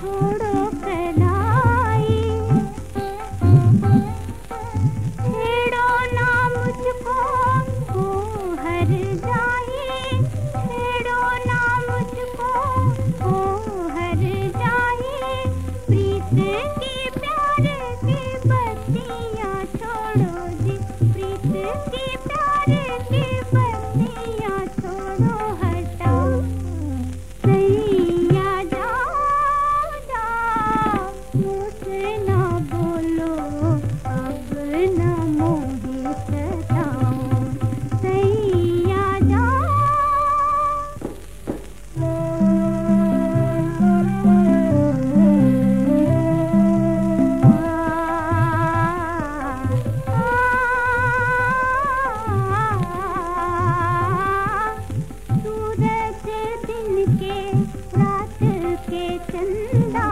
good. के चंदा